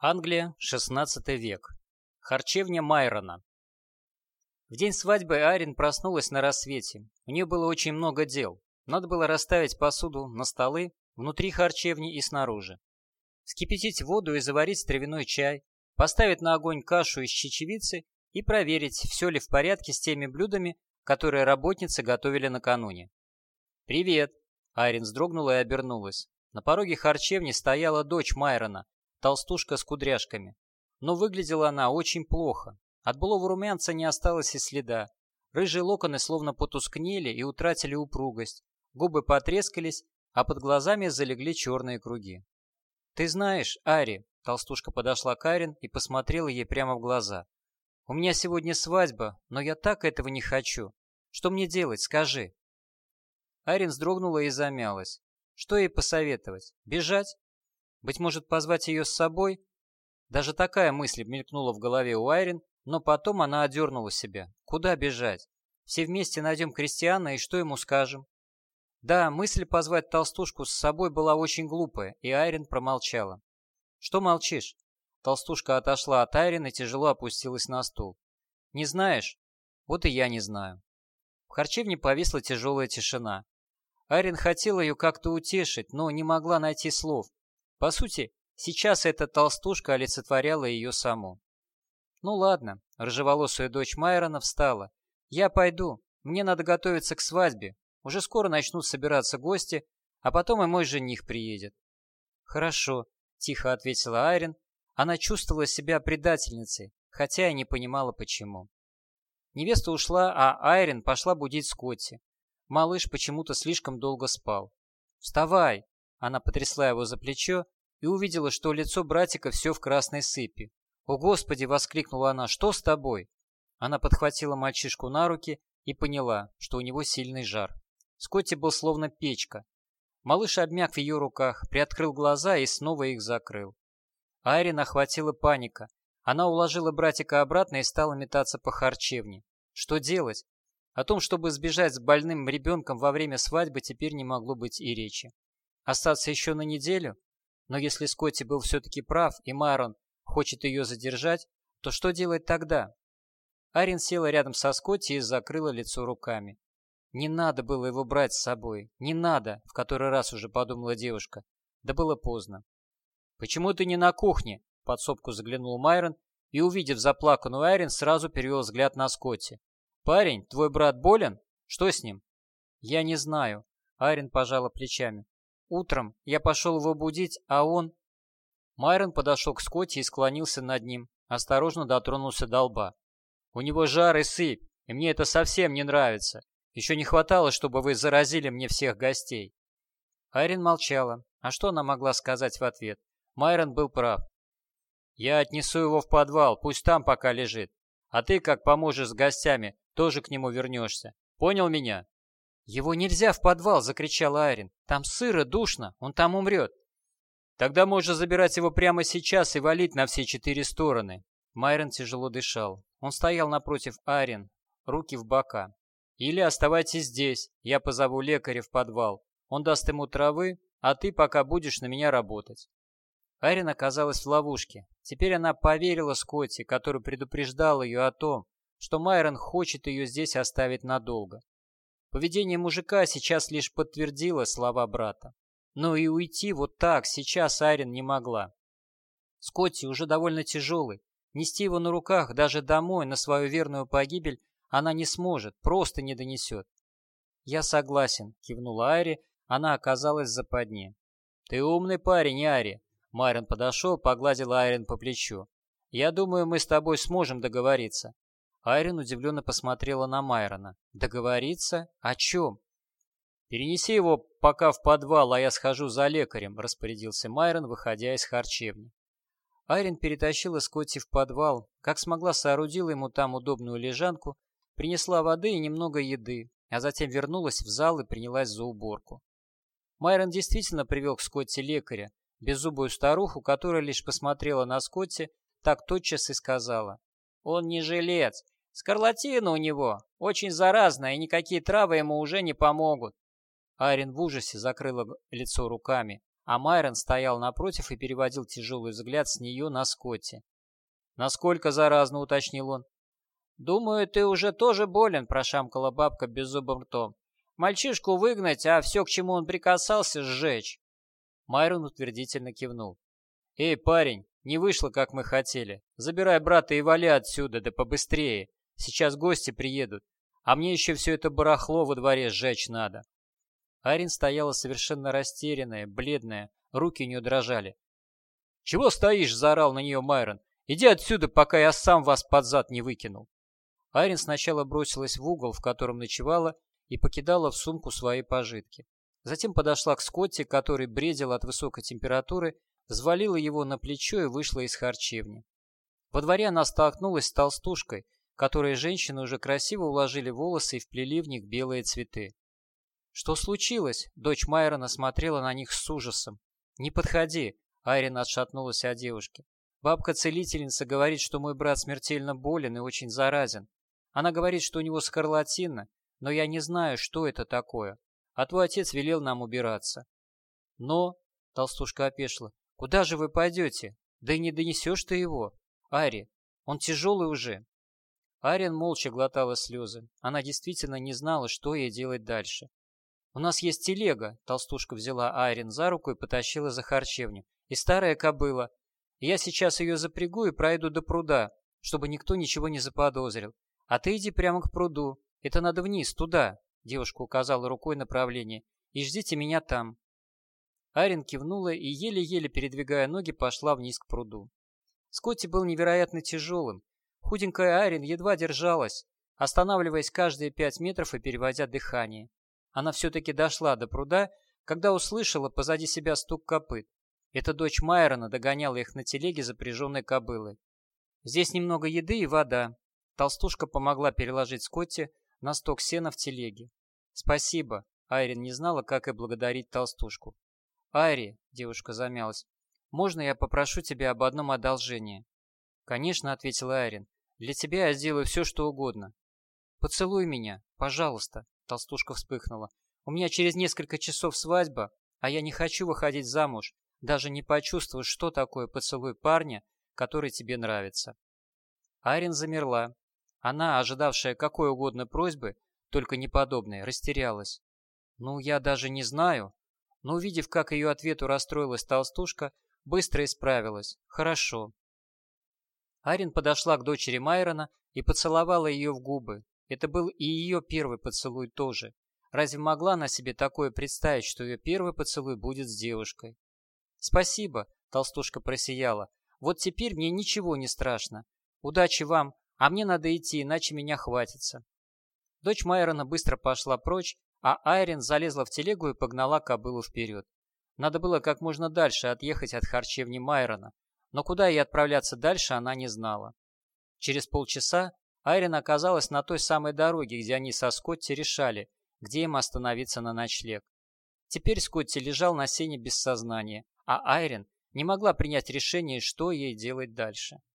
Англия, XVI век. Харчевня Майрона. В день свадьбы Арин проснулась на рассвете. У нее было очень много дел. Надо было расставить посуду на столы, внутри харчевни и снаружи. Вскипятить воду и заварить травяной чай, поставить на огонь кашу из чечевицы и проверить, все ли в порядке с теми блюдами, которые работницы готовили накануне. «Привет!» Айрин вздрогнула и обернулась. На пороге харчевни стояла дочь Майрона, толстушка с кудряшками. Но выглядела она очень плохо. От былого румянца не осталось и следа. Рыжие локоны словно потускнели и утратили упругость. Губы потрескались, а под глазами залегли черные круги. «Ты знаешь, Ари», — толстушка подошла к Арин и посмотрела ей прямо в глаза. «У меня сегодня свадьба, но я так этого не хочу. Что мне делать, скажи?» Арин вздрогнула и замялась. Что ей посоветовать? Бежать? Быть может, позвать ее с собой? Даже такая мысль мелькнула в голове у Айрин, но потом она одернула себя. Куда бежать? Все вместе найдем Кристиана и что ему скажем? Да, мысль позвать толстушку с собой была очень глупая, и Айрин промолчала. «Что молчишь?» Толстушка отошла от Айрин и тяжело опустилась на стул. «Не знаешь? Вот и я не знаю». В харчевне повисла тяжелая тишина. Айрин хотела ее как-то утешить, но не могла найти слов. По сути, сейчас эта толстушка олицетворяла ее саму. «Ну ладно», — рыжеволосая дочь Майрона встала. «Я пойду. Мне надо готовиться к свадьбе. Уже скоро начнут собираться гости, а потом и мой жених приедет». «Хорошо», — тихо ответила Айрин. Она чувствовала себя предательницей, хотя и не понимала, почему. Невеста ушла, а Айрин пошла будить Скотти. Малыш почему-то слишком долго спал. «Вставай!» Она потрясла его за плечо и увидела, что лицо братика все в красной сыпи. «О, Господи!» — воскликнула она. «Что с тобой?» Она подхватила мальчишку на руки и поняла, что у него сильный жар. Скотти был словно печка. Малыш обмяк в ее руках, приоткрыл глаза и снова их закрыл. Айрин охватила паника. Она уложила братика обратно и стала метаться по харчевне. Что делать? О том, чтобы сбежать с больным ребенком во время свадьбы, теперь не могло быть и речи. Остаться еще на неделю? Но если Скотти был все-таки прав, и Майрон хочет ее задержать, то что делать тогда? Арин села рядом со Скотти и закрыла лицо руками. Не надо было его брать с собой. Не надо, в который раз уже подумала девушка. Да было поздно. «Почему ты не на кухне?» — в подсобку заглянул Майрон и, увидев заплаканную Арин, сразу перевел взгляд на Скотти. «Парень, твой брат болен? Что с ним?» «Я не знаю», — Арин пожала плечами. Утром я пошел его будить, а он... Майрон подошел к Скотти и склонился над ним, осторожно дотронулся до лба. «У него жар и сыпь, и мне это совсем не нравится. Еще не хватало, чтобы вы заразили мне всех гостей». Айрин молчала. А что она могла сказать в ответ? Майрон был прав. «Я отнесу его в подвал, пусть там пока лежит. А ты, как поможешь с гостями, тоже к нему вернешься. Понял меня?» «Его нельзя в подвал!» — закричал Айрин. «Там сыро, душно, он там умрет!» «Тогда можно забирать его прямо сейчас и валить на все четыре стороны!» Майрон тяжело дышал. Он стоял напротив Айрин, руки в бока. «Или оставайтесь здесь, я позову лекаря в подвал. Он даст ему травы, а ты пока будешь на меня работать». Айрин оказалась в ловушке. Теперь она поверила Скотти, который предупреждал ее о том, что Майрон хочет ее здесь оставить надолго. Поведение мужика сейчас лишь подтвердило слова брата. Но и уйти вот так сейчас Айрин не могла. Скотти уже довольно тяжелый. Нести его на руках даже домой на свою верную погибель она не сможет, просто не донесет. «Я согласен», — кивнула Айри, она оказалась в западне. «Ты умный парень, Айри», — Майрон подошел, погладил Айрин по плечу. «Я думаю, мы с тобой сможем договориться. Айрин удивленно посмотрела на Майрона. «Договориться? О чем?» «Перенеси его пока в подвал, а я схожу за лекарем», — распорядился Майрон, выходя из харчевни. Айрин перетащила Скотти в подвал, как смогла соорудила ему там удобную лежанку, принесла воды и немного еды, а затем вернулась в зал и принялась за уборку. Майрон действительно привел к Скотти лекаря, беззубую старуху, которая лишь посмотрела на Скотти, так тотчас и сказала. «Он не жилец, Скарлатина у него очень заразная, и никакие травы ему уже не помогут. Арин в ужасе закрыла лицо руками. а Майрон стоял напротив и переводил тяжелый взгляд с нее на Скотти. «Насколько заразно?» — уточнил он. «Думаю, ты уже тоже болен», — прошамкала бабка беззубым ртом. «Мальчишку выгнать, а все, к чему он прикасался, сжечь». Майрон утвердительно кивнул. «Эй, парень, не вышло, как мы хотели. Забирай брата и вали отсюда, да побыстрее. Сейчас гости приедут. А мне еще все это барахло во дворе сжечь надо». Арин стояла совершенно растерянная, бледная, руки у нее дрожали. «Чего стоишь?» — заорал на нее Майрон. «Иди отсюда, пока я сам вас под зад не выкинул». Арин сначала бросилась в угол, в котором ночевала, и покидала в сумку свои пожитки. Затем подошла к Скотти, который бредил от высокой температуры, взвалила его на плечо и вышла из харчевни. Во дворе она столкнулась с толстушкой, которой женщины уже красиво уложили волосы и вплели в них белые цветы. «Что случилось?» — дочь Майрона смотрела на них с ужасом. «Не подходи!» — Айрин отшатнулась от девушки. «Бабка-целительница говорит, что мой брат смертельно болен и очень заразен. Она говорит, что у него скарлатина, но я не знаю, что это такое. А твой отец велел нам убираться». «Но...» — толстушка опешила. «Куда же вы пойдете? Да и не донесешь ты его. Ари, он тяжелый уже». Арин молча глотала слезы. Она действительно не знала, что ей делать дальше. «У нас есть телега», — толстушка взяла Айрин за руку и потащила за харчевню. «И старая кобыла. Я сейчас ее запрягу и пройду до пруда, чтобы никто ничего не заподозрил. А ты иди прямо к пруду. Это надо вниз, туда», — девушка указала рукой направление. «И ждите меня там». Айрин кивнула и, еле-еле передвигая ноги, пошла вниз к пруду. Скотти был невероятно тяжелым. Худенькая Айрин едва держалась, останавливаясь каждые пять метров и переводя дыхание. Она все-таки дошла до пруда, когда услышала позади себя стук копыт. Эта дочь Майрона догоняла их на телеге, запряженной кобылой. Здесь немного еды и вода. Толстушка помогла переложить Скотти на сток сена в телеге. «Спасибо», — Айрин не знала, как и благодарить толстушку. «Айри», — девушка замялась, — «можно я попрошу тебя об одном одолжении?» «Конечно», — ответила Айрин, — «для тебя я сделаю все, что угодно». «Поцелуй меня, пожалуйста», Толстушка вспыхнула. «У меня через несколько часов свадьба, а я не хочу выходить замуж, даже не почувствовать, что такое поцелуй парня, который тебе нравится». Айрин замерла. Она, ожидавшая какой угодно просьбы, только не подобной, растерялась. «Ну, я даже не знаю». Но, увидев, как ее ответу расстроилась толстушка, быстро исправилась. «Хорошо». Арин подошла к дочери Майрона и поцеловала ее в губы, это был и ее первый поцелуй тоже. Разве могла она себе такое представить, что ее первый поцелуй будет с девушкой? «Спасибо», — толстушка просияла. «Вот теперь мне ничего не страшно. Удачи вам, а мне надо идти, иначе меня хватится». Дочь Майрона быстро пошла прочь, а Айрин залезла в телегу и погнала кобылу вперед. Надо было как можно дальше отъехать от харчевни Майрона, но куда ей отправляться дальше она не знала. Через полчаса Айрин оказалась на той самой дороге, где они со Скотти решали, где им остановиться на ночлег. Теперь Скотти лежал на сене без сознания, а Айрин не могла принять решение, что ей делать дальше.